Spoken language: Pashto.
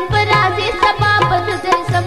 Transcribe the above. ځان پر راځي سبا په دې